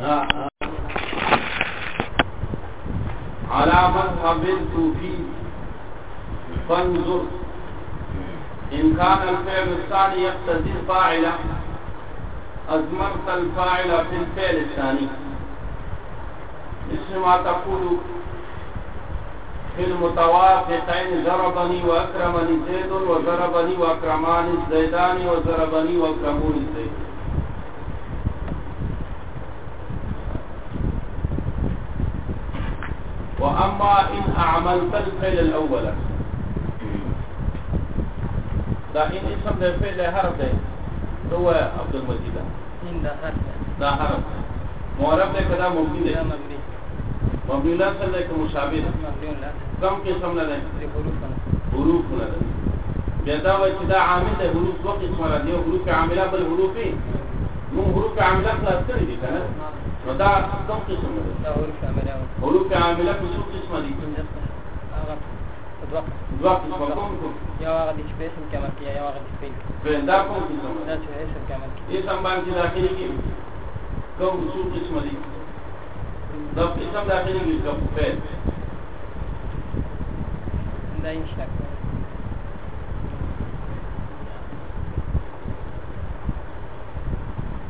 على مذهب الصوفي فانظر إن كان الفعل الثاني يقتضي الفاعل أزمرت الفاعل في الفعل الثاني مثل ما تقول في المتوافقين ضربني وأكرمني زيد وضربني وأكرمان الزيدان وضربني وأكرمون الزيدان عملت الفعل الاول دا ان اسم د فعل حرف دی هو عبد المجيد دا حرف دا حرف معرب ده کدا مبني ده مبني لا سره ده کوم مشابه ده کم قسم نه ده حروف نه ده بیا دا و چې دا عامل ده حروف دوه قسم را دي حروف عامله بل حروف نو حروف عامله خلاص کړی دي کنه نو دا کوم قسم دی دا حروف عامله حروف عامله کوم قسم دي دوه قسم کوم یو هغه د شپې سم کمال کې یو هغه د شپې دا کوم قسم دا چې اسم کمال کې یې سم باندې داخلي کې کوم څو قسم دي دا قسم داخلي کې کوم فعل دا ان شاء الله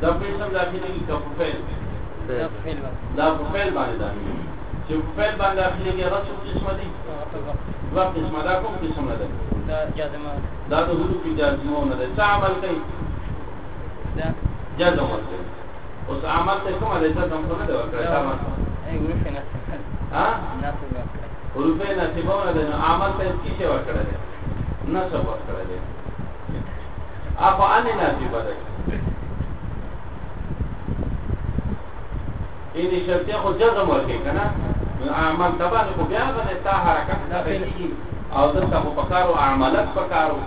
دا قسم داخلي کې کوم فعل دا په فعل باندې داخلي چې په فعل باندې داخلي کې راڅو قسمه دي دوا قسمه دا کوم قسم نه ده دا جزمه دا د حروف جزمه نه ده څه عمل کوي دا جزمه ده اوس عمل ته کومه ده جزمه نه ده ورکړه دا ما ای حروف نه ها حروف نه سیبونه ده نو عمل ته څه ورکړه ده نصب ورکړه ده اپا ان نصیب ده دې شرطه خو جزم ورکې کنه عمل تبان خو بیا باندې تا حرکت دا کوي او دلته خو پکارو عملت پکارو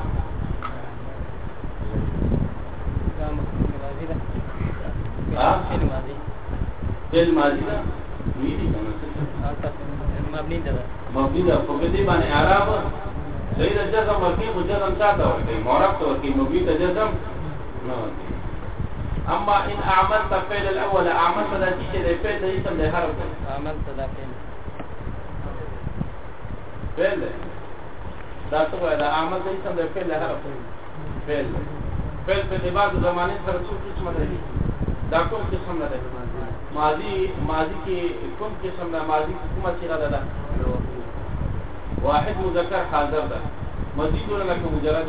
فعل ماضی دا وی دي مبني ده مبني ده په دې باندې اعراب صحیح جزم ورکې خو جزم چاته ورکې مورب ته ورکې مبني ته جزم نه ورکې اما ان اعملت فعل الاول اعملت دا چې د فعل د اسم د حرف اعملت دا فعل فعل دا څه وایي دا اعمل د اسم د فعل د حرف فعل فعل په لباس زمانه سره څو قسم ده دا کوم قسم نه ده ماضی ماضی کې کوم قسم نه ماضی کومه صيغه ده واحد مذکر حاضر ده مزید ولا مجرد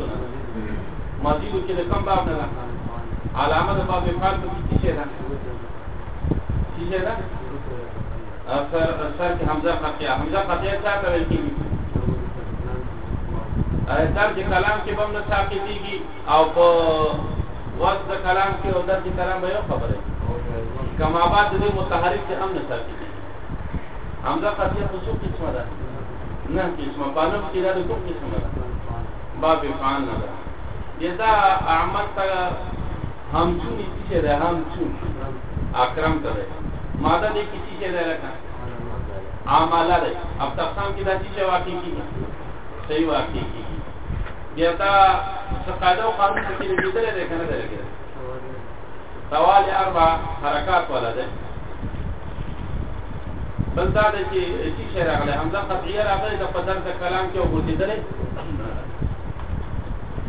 مزید کې کوم باب نه علامه د باب فعل په کې څه ده څه ده اثر اثر کې حمزه قطعه حمزه قطعه څه ته ویل کیږي اثر د کلام کې بم نه ساقطيږي او په وخت د کلام کې او د کلام به یو خبره کما بعد د متحرک کې هم نه ساقطيږي حمزه قطعه خصوص قسمه ده نه قسمه باندې کې دا کوم قسمه ده باب فعل نه ده یدا اعمال هم چون چې ده هم چون اکرم ته ده ماده دې کی چې ده لکه عامله ده اب تقسیم کې دا چې واقع کیږي صحیح واقع کیږي بیا تا قاعده او قانون کې دې دې ده کنه ده سوال اربع حرکات ولا ده بل دا د چې چې شعر غله حمزه قطعیه راغله د په درد کلام کې وګورئ دلې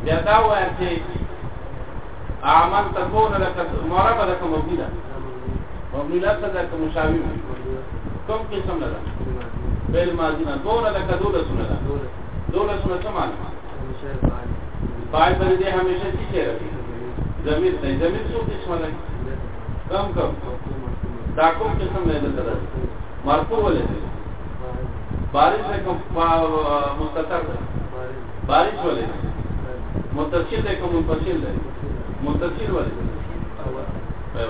بیا دا وایي چې اعمال تكون لك معربه لك مبني ده مبني لك ده كمشابه كم قسم لك فعل ماضي نه دون لك دول سنه ده دول سنه څه معنی فاعل پر دې همیشه څه شی راځي زمير نه زمير څو قسم لك کم کم دا کوم قسم نه ده مرفوع ولې بارش کوم مستتر بارش ولې متصل کوم منفصل ده मुंतकिल वाले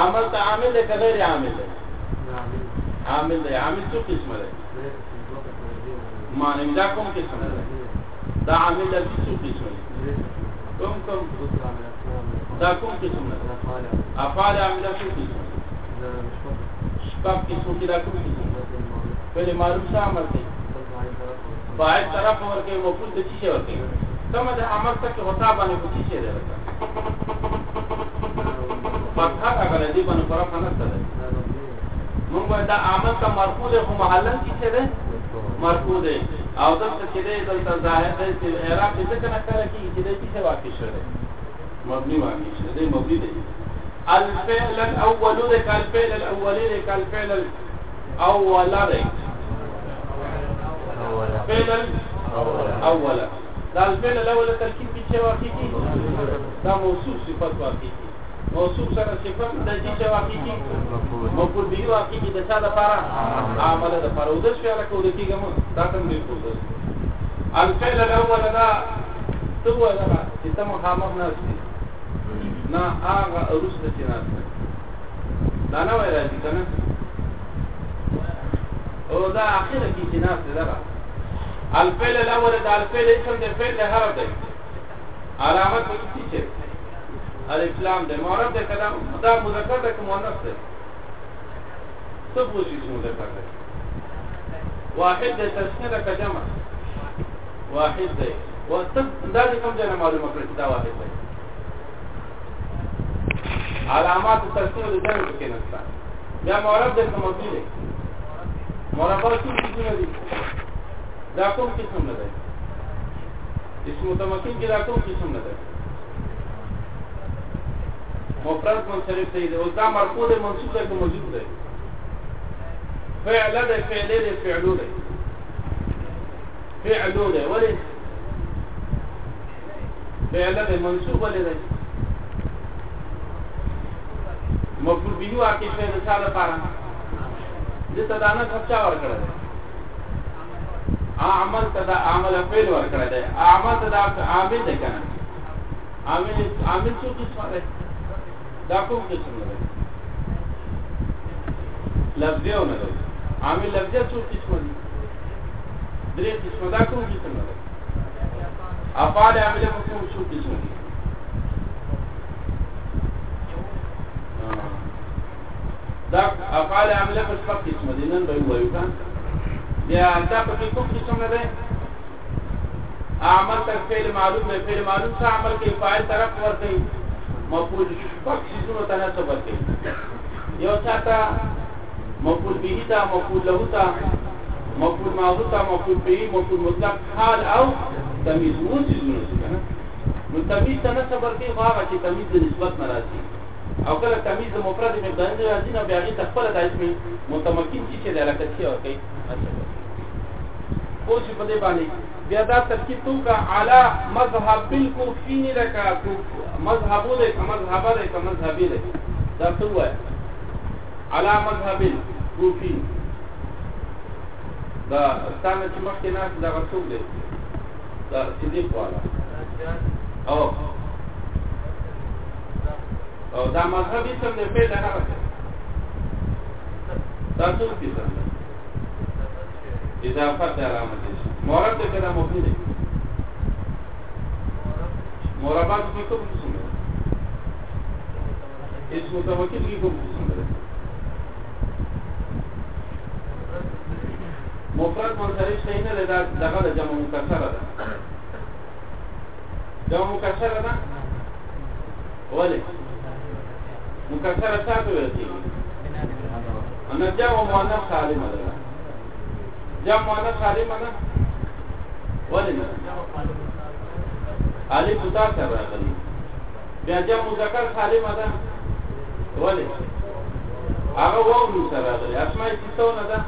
आमल तो आमिल है कि गैर आमिल है आमिल है आमिल तो किस्म है माने जाकुम किस्म है दा आमिल है किसु किस्म है तुम कम जाकुम किस्म है अफाल आमिल किसु किस्म है शकाब किस्म की जाकुम किस्म है पहले मालूम सा आमल थी बाहर तरफ और के मफूल तो चीजें होते हैं समझ आमल तक होता बने فتحه کړه دې باندې پر فنسته ده موږ دا عمل ته مرفوع ده خو محلن کې څه ده مرفوع ده او دا څه دې دلته ظاهر ده چې اعراب څه کنه کړه کې چې دې څه واقع شوه مبني واقع شوه دې مبني ده الفعل الاول ذلك الفعل الاول ذلك الفعل الاول ذلك فعل الاول ده الفعل الاول ترکیب څه واقع کی دا موصوف صفات واقع کی موصوف سره صفات د دې څه واقع کی مفعول به واقع کی د څه لپاره عمل د لپاره او د څه لپاره کو د کیګم دا کوم دی کو الفعل الاول دا تو دا چې تم خامخ نه نه هغه رسل چې نه دا نه وای راځي کنه او دا اخره کې چې نه ده الفعل الاول دا الفعل اسم د فعل حرف دی علامت کی چه الاسلام د معرب د کلام دا مذکر د مؤنث ده څه پوزي مذکر ده واحد د تسنیه د جمع واحد ده و څه دا کوم ځای معلومه کړی دا واحد ده علامات تسنیه د جمع کې نشته یا معرب د کوم دی معرب څه دي دا کوم څه نه ده اسم متمکن کې دا کوم قسم نه ده مفرد منصرف دی او دا مرفوع دی منصوب دی کوم موجود دی فعل دی فعل دی فعل دی فعل دی ولې فعل دی منصوب ولې دی مفعول بنو عقیده د څه لپاره دې تدانه خپل ورکړل عمل ته دا عمل فعل ورکړی دی عمل ته دا عامل دی کنه عامل عامل څه قسم دی دا کوم قسم دی لفظیونه دی عامل لفظی څه قسم دی درې قسم دا کوم قسم دی افعال عامل مفهوم څه قسم دی دا افعال عامل په څه قسم دي نن به وایو کنه بیا دا په کې کوم څه ده عمل تر فعل معلوم دی فعل معلوم څه عمل کې فاعل طرف ورته مفعول پک شي نو ته څه ورته یو چاته مفعول به تا مفعول له تا مفعول معه تا مفعول به مفعول مطلق حال او تمیز مو څه نه نو تمیز ته څه ورته هغه چې تمیز د نسبت ناراضي او کله تمیز مفرد مبدئ راځي نو بیا هغه خپل د اسم متمکن چې د لکتیا کوي اوس په دې باندې بیا دا ترکیب تو کا اعلی مذهب الکوفین لکا مذهب له مذهب له مذهب له دا څه وای اعلی مذهب الکوفین دا څنګه چې مخکې نه دا رسول دی دا صدیق والا او او دا مذهبي څنګه پیدا راځي تاسو کې څنګه اضافت د علامت مورب د کله مبني دی موربات په کوم قسم دی اسم متوکل کی کوم قسم دی مفرد منصرف شي نه دا دغه جمع مکسره ده جمع مکسره ده ولې مکسره څه ته ویل کیږي ان جمع مؤنث سالم ده یا مؤنث خالی معنا ولې نه الف مذکر راغلی بیا جمع مذکر خالی معنا ولې هغه وو نو سره راغلی اسماء کیسونه ده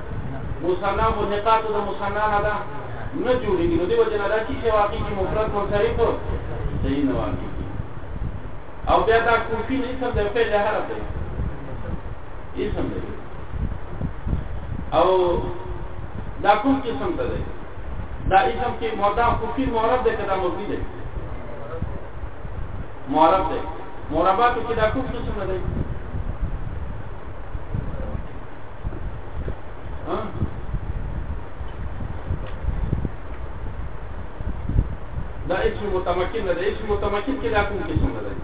مصنع او نقاط د مصنع نه ده نه جوړیږي نو دی وجه نه ده چې واقعي کې مفرد منصرف صحیح نه واقعي او بیا دا کوفی نه سم د فعل حرف دی اسم دی او دا کوم قسم ته دی دا اسم کې مودا کوفی معرب دی کدا مبني دی معرب دی مربع کې دا کوم قسم دی ها دا اسم متمکن نه دی اسم متمکن کې دا کوم قسم دی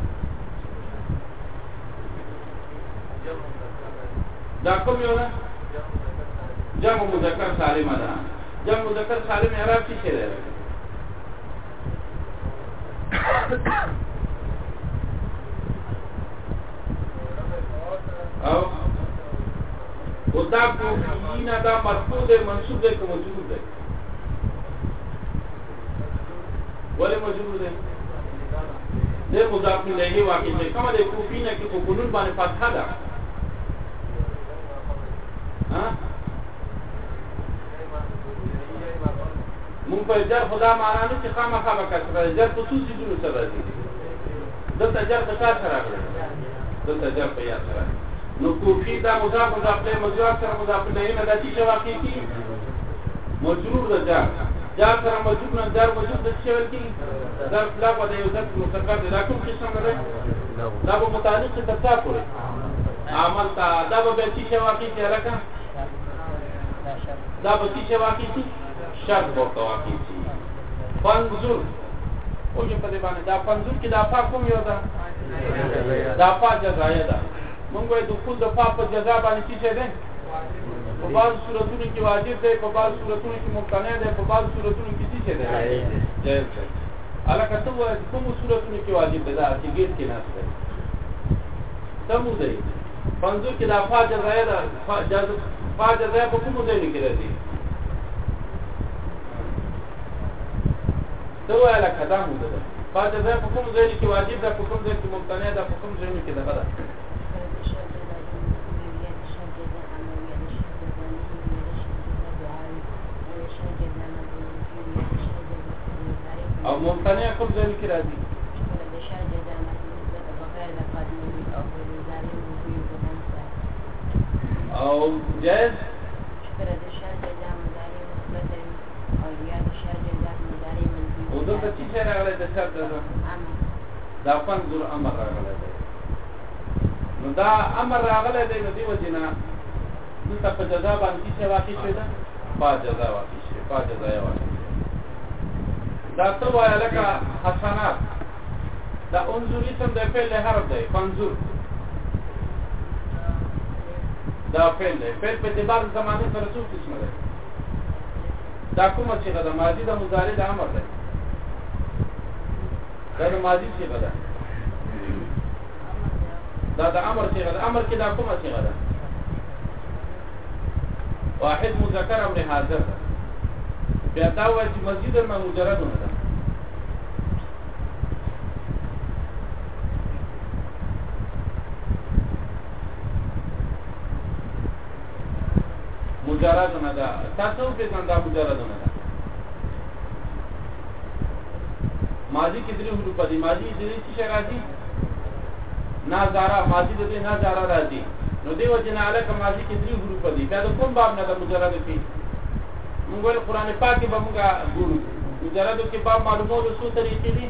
دا کوم یو نه جمع مذکر سالم ده جمع مذکر سالم اعراب کی څه ده او ودا کو کینا دا مطلوب ده منصوب ده کوم مجرور ده ولی مجرور ده ده مضاف الیه واقع ده کومه د کوفینا کې په قانون باندې فتحه ده په جر خدا معنا نه چې خامخا به کسره جر په څو سیدونو سره راځي دلته جر په کار سره راغلی دلته جر په یاد سره نو کوفی دا مضاف مضاف له مضاف سره مضاف نه نه د دې واقع کی مجرور د جر جر سره مجرور نه جر مجرور د څه ول کی دا بلا په یو ځل مستقر دا کوم څه سره راځي دا په متعلق څه تفصیل کوي عمل تا دا به څه واقع کی راکا دا به څه واقع کی شک به توقع شي پنځور او چې په دې باندې دا پنځور کې دا پا کوم یو ده دا پا جزایه ده مونږ وایو د خود د پا په جزا باندې څه شه ده په بعض صورتونو کې واجب ده په بعض صورتونو کې ممتنع ده په بعض صورتونو کې څه شه ده جائز ده الکه ته وایې کوم صورتونو کې واجب ده دا چې ګیر کې ناست ده تمو ده پنځور کې دا پا جزایه ده پا جزایه په کوم ځای کې راځي ته وای لکه دا موده ده پاتې ده په کوم ځای کې واجب ده په کوم ځای کې ممتنع ده په کوم ځای کې ده ده او ممتنع کوم ځای کې راځي او جائز دلته چې څه راغلی د شرط ده دا پنځور امر راغلی دی نو دا امر راغلی دی نو دی وجنا دلته په جزا باندې څه واقع شوی ده با جزا واقع شوی با جزا یې واقع شوی دا ته وایا لکه حسنات دا انظر اسم د فعل حرف دی پنځور دا فعل دی فعل په اعتبار زمانه سره څو قسم دی دا کومه چې غدا ماضي د مضارع د امر دی دا د ماضی صيغه ده دا د امر صيغه ده امر کې دا کومه صيغه ده واحد مذکر امر حاضر ده بیا دا وایي چې مسجد ما مجرد نه ده مجرد نه ده تاسو په څنګه مجرد نه ده ماضی کې درې حروف دي ماضی درې څه راځي نه زارا ماضی دې نه زارا راځي نو دیو جنا الک ماضی کې درې حروف دي دا کوم باب نه د مجرد دي موږ ول قران پاک به موږ ګورو مجرد کې باب معلومولو څو طریقې دي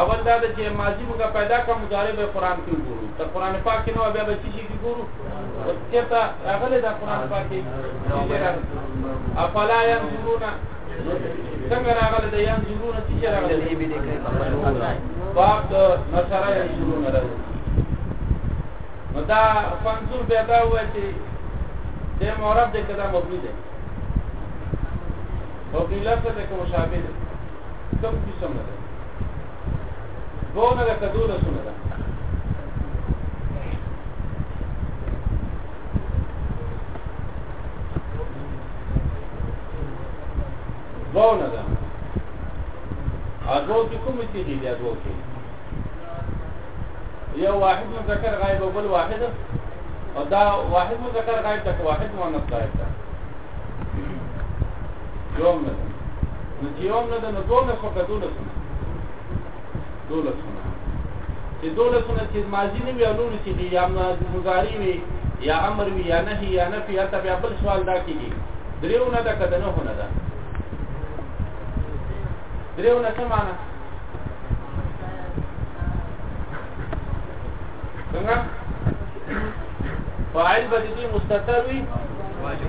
اول دا چې ماضی موږ پیدا کوم مضارع به قران کې ګورو ته قران پاک کې نو بیا به چې کې ګورو او چې تا هغه دا قران پاک کې افلا ينظرون څنګه راغله د یان زورونه چې راغله باب د نصره یان زورونه راغله نو دا فنزور بیا دا و چې د مورب د کده مبني ده او د لفظ د کوم شامل کوم قسم ده دونه د کدو له سونه ده دوه نه ده ادو کې کوم څه دی ادو کې یو واحد مذکر غایب او بل واحد او دا واحد مذکر غایب تک واحد مؤنث غایب ده یوم نه نو چې یوم نه ده نو دوه نه خو کدو نه دوله سونه چې دوله سونه چې ماضی نه وي او نور چې دی یا مضاری وي یا امر وي یا نهي یا نفي یا تبع بل سوال دا کیږي دریو نه ده کده نه هونه ده دریو نه څه معنا څنګه فاعل به دې مستتر وي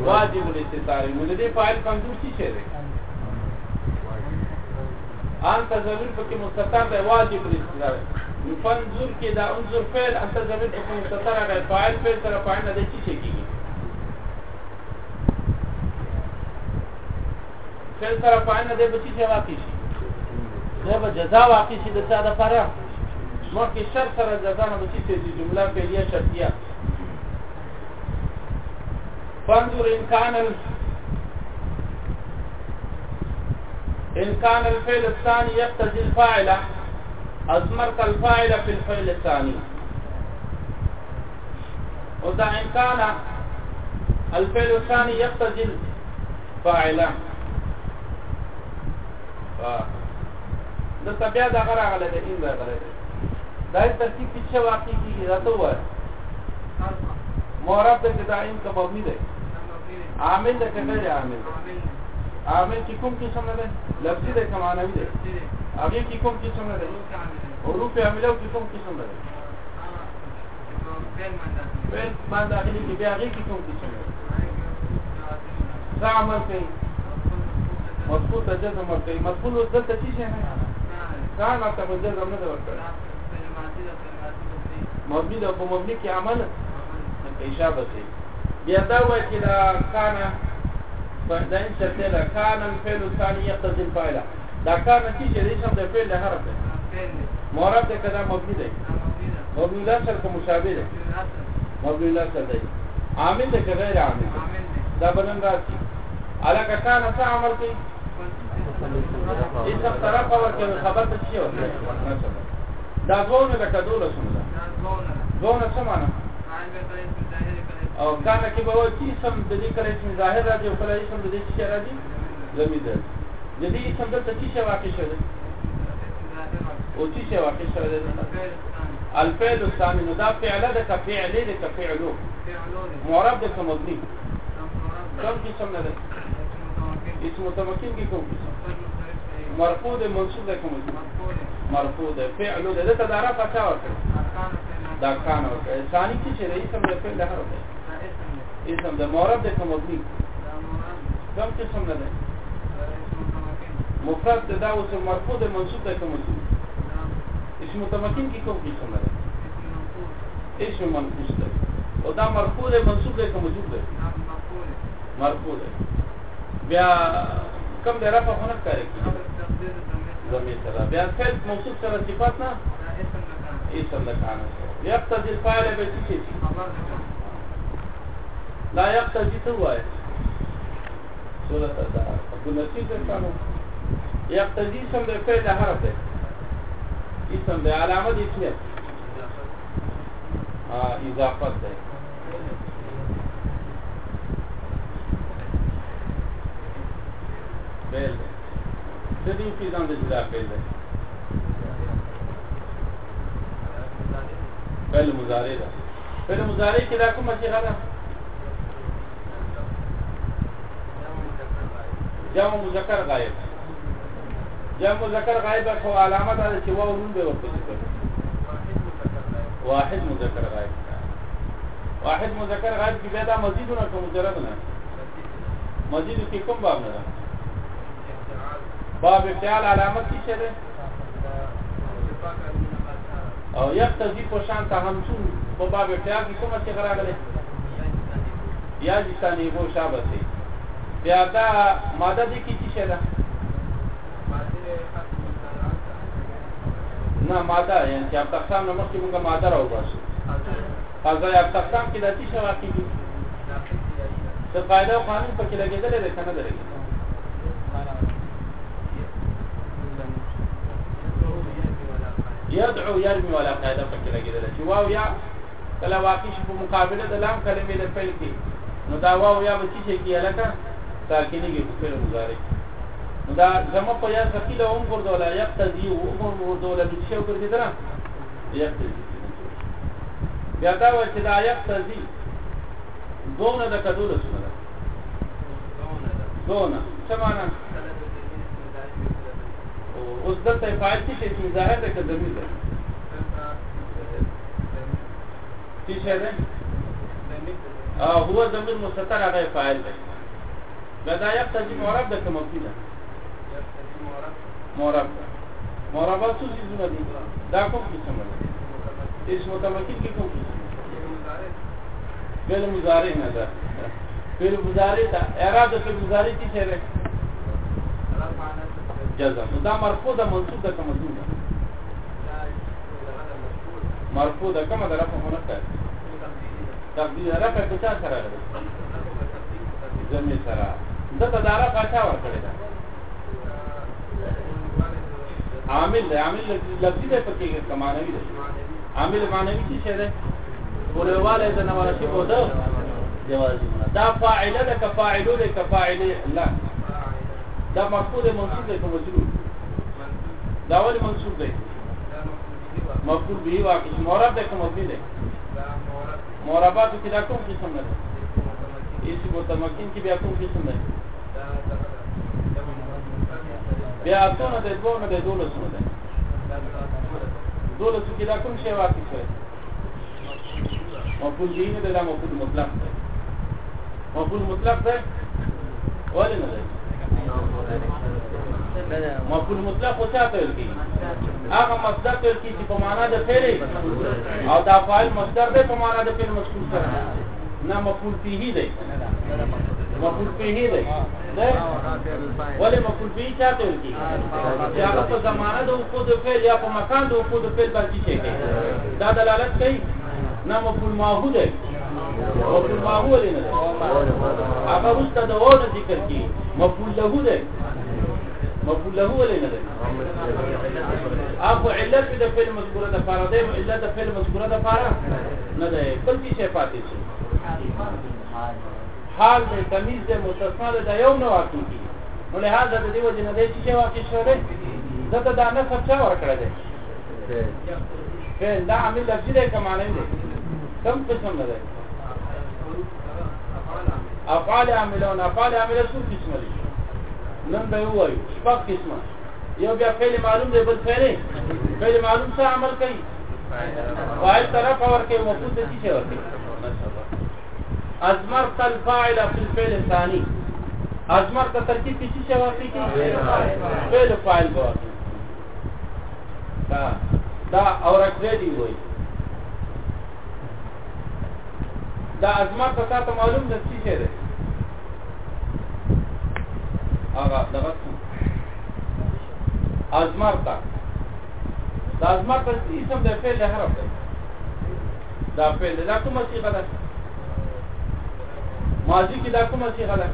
واجب الاستتار وي نو دې فاعل کمزور شي شه ده انت ضمیر پکې مستتر دی واجب الاستتار فانظر کې دا انظر فعل انت ضمیر پکې مستتر هغه فاعل فعل سره فاعل نه دي شي کیږي فعل سره فاعل نه دي بچي شي واقع شي دا به جزا واقع شي د چا د پاره مخکې شر سره جزا نه بچي چې جمله پیلیه شرطیه فانظر ان كان ال... ان كان الفعل الثاني يقتضي الفاعل اضمرت الفاعل في الفعل الثاني وذا ان كان الفعل الثاني يقتضي الفاعل ف... آه. د بیا دا غره غله ده این غره ده دا ترتیب په څه واقع کیږي دا ته وایي مورب د دائم کا مبني ده عامل ده کنه ده عامل عامل چې کوم قسم نه ده لفظي ده کمانوي ده هغه کې کوم قسم نه ده حروف عامله کې کوم قسم نه ده فعل باندې داخلي کې بیا هغه کې کوم قسم نه ده زعمل کوي مضبوط جزم ورته مضبوط دلته شي نه ځان ماته په ځل نه ده ورکړه مبني ده په مبني کې عمل اشاره شي بیا دا وایي چې دا کان دا ان شرطه ده کان الفعل الثاني يقتضي الفاعل دا کان چې دې شم د فعل حرف ده معرب ده کدا مبني ده مبني ده سره کوم مشابه ده مبني ده سره ده عامل ده غیر عامل ده دا بنن راځي علاقه کان څه عمل کوي اسم طرف ورکوي خبر ته شي دا غوونه لکه دوله سمونه غوونه سمونه او کان کې به وایي اسم د دې کله اسم ظاهر راځي او کله اسم د دې شي راځي زمیده د دې اسم دلته څه شی واقع شوی او څه شی واقع شوی دی الفعل الثاني نو دا فعل ده كفعل ده كفعلو معرب ده كمضني كم قسم ده اسم متمكن کې کوم مرفوع ده منصوب ده کوم مرفوع ده فعل ده ده دا رفع چا ورته دا کان ورته ثاني کی چې رئیس هم ده فعل ده ورته اسم ده معرب ده کوم مبني کوم قسم نه ده مفرد ده دا اوس مرفوع ده منصوب ده کوم اسم متمکن کی کوم قسم نه ده اسم منصوب ده او دا مرفوع ده منصوب ده کوم مجهول ده مرفوع ده بیا کم دی رفع خو نه ښکاري ضمیر سره بیا فعل موصوف سره صفات نه اسم نه کانه یقتضي الفاعل به څه شي لا یقتضي څه وایي سورۃ الدهر ابو نصیر دانو یقتضي سم د فعل حرف دی اسم د علامه دي څه اضافه ده فعل څه دي په ځان د جدا فعل دی فعل مضارع ده فعل مضارع کې دا کومه صيغه ده جمع مذکر غائب جمع مذکر غائب خو علامه ده چې واو نوم به ورته واحد مذکر غائب واحد مذکر غائب کې دا مزید نه کوم مجرد نه مزید کې کوم باب نه باب افتعال علامت کی شده او یقتضی پشان تا همچون په باب افتعال کی کومه چې غراغله بیا چې ثاني وو شابه بیا دا ماده دي کی څه ده نه ماده یعنی چې اپ تقسیم نو مخکې موږ ماده راو باسو قضا اپ تقسیم کې د څه واقع دي څه فائدہ قانون پکې لګیدل لري کنه درې يدعو يرمي ولا قاعده پکې لګیدل چې واو یا کله واقع شي په مقابله د لام کلمې د فعل کې نو دا واو یا به چې کې الکه ساکنه کې فعل مضارع نو دا زمو په یا ثقيل هم ګرځول یا تقتضي او هم ګرځول د څه ګرځي درا یقتضي بیا دا و چې دا یقتضي دومره د کډول سره دومره دومره څه معنا اوس دلته فاعل کې چې ظاهر ده کده مې ده څه شي ده هو ضمیر مستتر هغه فاعل ده لدا یقتضی معرب ده کوم مفعول ده معرب معرب څه چیزونه دي دا کوم قسم ده اسم متمکن کې کوم قسم فعل مضارع نه ده فعل مضارع ده اراده فعل مضارع څه ده جزم دا مرفوع ده منصوب ده کوم مجرور ده مرفوع ده کوم ده رفع هو نه کوي تقدیر رفع کې څه سره ده زمي سره دا تدارک اچا ور کړی ده عامل ده عامل لفظي ده پکې کمانوي ده عامل معنوي څه ده ولواله ده نوارشي بوده جوازي دا فاعله ده کفاعلون کفاعلي الله دا مفعول منصوب دی کوم مجرور دا ول منصوب دی مفعول به واقع مورب دی کوم مبني دی موربات کې دا کوم قسم نه دی هیڅ متمکن کې بیا کوم قسم نه دی بیا څونه د دوه نه د دوه سره دی دوه کې دا کوم شی واقع شوی مفعول به نه دا مفعول مطلق دی مفعول مطلق دی ولې نه دی مفعول مطلق څه ته ویل کیږي هغه مصدر ته ویل کیږي په معنا د فعل او دا فاعل مصدر دی په معنا د فعل مذکور سره نه مفعول فيه دی مفعول فيه دی ولې مفعول فيه څه ته ویل کیږي چې هغه په زمانه د وقود فعل یا په مکان د وقود فعل باندې کیږي دا دلالت کوي نه مفعول ماهو دی مفعول ماهو لري نه هغه واست د ذکر کیږي مفعول له ده مفعول له ولا نه ده اخو علت د فعل مذکوره د فار ده علت د فعل مذکوره د فار نه ده بل څه پاتې شي حال د تمیز د متصل د یو نو واقع کی ولې هاذا د دیو جن د چې واقع شوه ده دا نه څه ورکړه ده فعل دا عامل لفظي ده کمانه ده کم قسم ده افعال عامله او افعال عامله څو قسمه دي نن به وایو شپږ قسمه یو بیا فعل معلوم دی بل فعل فعل معلوم څه عمل کوي فاعل طرف اور کې مفعول د څه ورته ازمر تل فاعل فی الفعل الثانی ازمر ته ترکیب څه شی ورته کوي فعل فاعل ورته دا دا اور اکریدی وایي دا ازمار پتا ته معلوم ده څه شي ده هغه دغه ازمار تا دا ازمار په اسم د فعل حرف ده دا فعل دا کومه صيغه ده ماضي کې دا کومه صيغه ده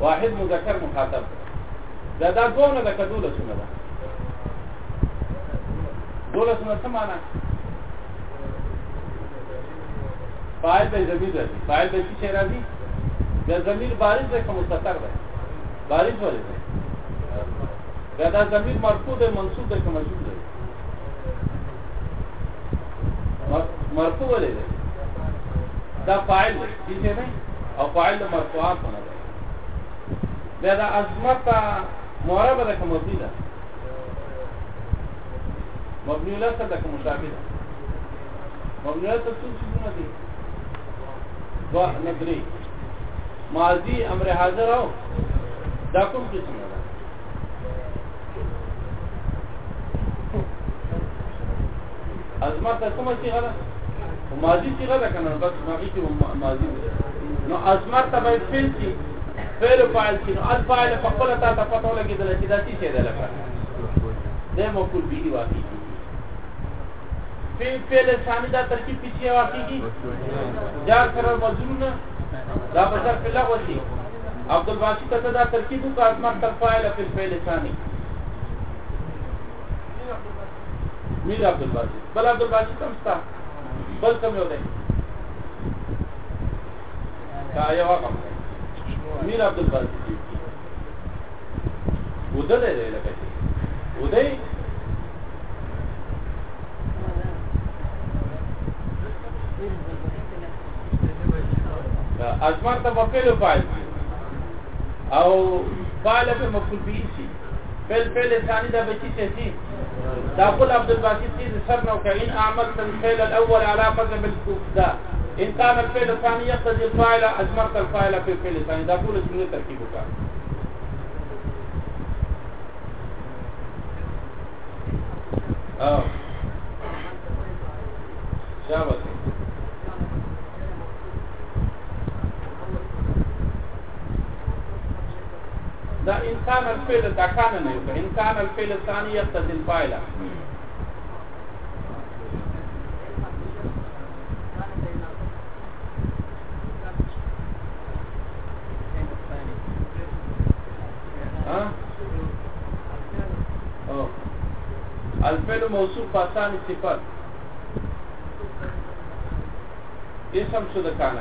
واحد مذکر مخاطب دا دا دوه نه ده کدوله څنګه ده دوله څنګه څه معنی فاعل به ضمیر راځي فاعل به څه راځي دا ضمیر بارز ده کوم مستتر ده بارز ولې ده دا دا ضمیر مرفوع ده منصوب ده کوم مجهول ده مرفوع ولې ده دا فاعل دي څه نه او فاعل مرفوعات نه ده دا عظمت معربه ده کوم مبني ده مبني له څه ده کوم مشابه ده مبني له څه څه نه دي دو ندري ماضي امر حاضر او دا کوم قسم ده ازمات کومه صيغه ده ماضي صيغه ده کنه بس ماضي کې ماضي نو ازمات تبع فعل کې فعل فاعل کې نو الفاعل فقلت تفضل کې د لتی داسي شي ده لکه ده مفعول به واقعي فعل فعل ثانی دا ترکیب پیچھے واقع کی جار کرر مجرون دا بشر فعل وسی عبد الباسی کته دا ترکیب کا ازمان تفاعل فعل فعل ثانی میر عبد الباسی بل عبد الباسی کم ستا بل کم یو دی کا یو کم میر عبد الباسی ودل دی لکه ودی ازمر ته مفعول فاعل او فاعل په مفعول به شي فعل فعل ثاني دا به شي شي دا قول عبد الباسط دي سر نو كاين اعمل الفعل الاول على مذهب الكفدا ان كان الفعل الثاني يقتضي الفاعل ازمرت الفاعل في الفعل الثاني دا قول اسمه ترکیب وکړه او شابه ده إن كان الفعل ده كان نيوكا إن كان الفعل الثاني يقتضي الفاعل الفعل موصوف بثاني صفات اسم شو ده كان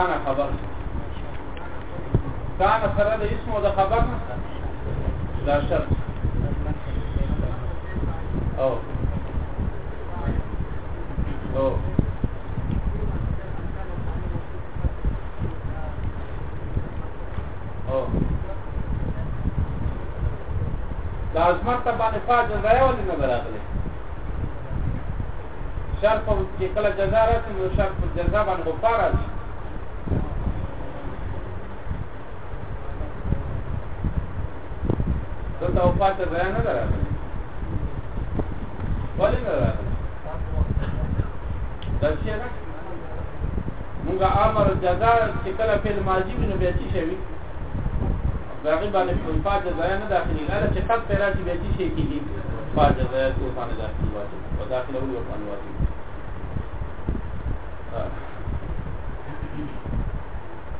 کان خبر کان سره د اسم او د خبر دا شرط او او او دا عظمت ته باندې فاج جزای ولې نه راغلی شرط په کې کله جزا راځي نو شرط په جزا باندې غفار راځي ته او پاته بیان نه راغلی ولې نه راغلی دا څه نه موږ امر جزاء چې کله په ماضي کې نو بیا چی شوی باقي باندې په پاته ځای نه داخلي غره چې قد پیدا چې بیا چی شي کیږي پاته ځای ته باندې داخلي واجب او داخله ولې باندې واجب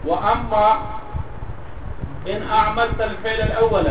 واما ان اعملت الفعل الاول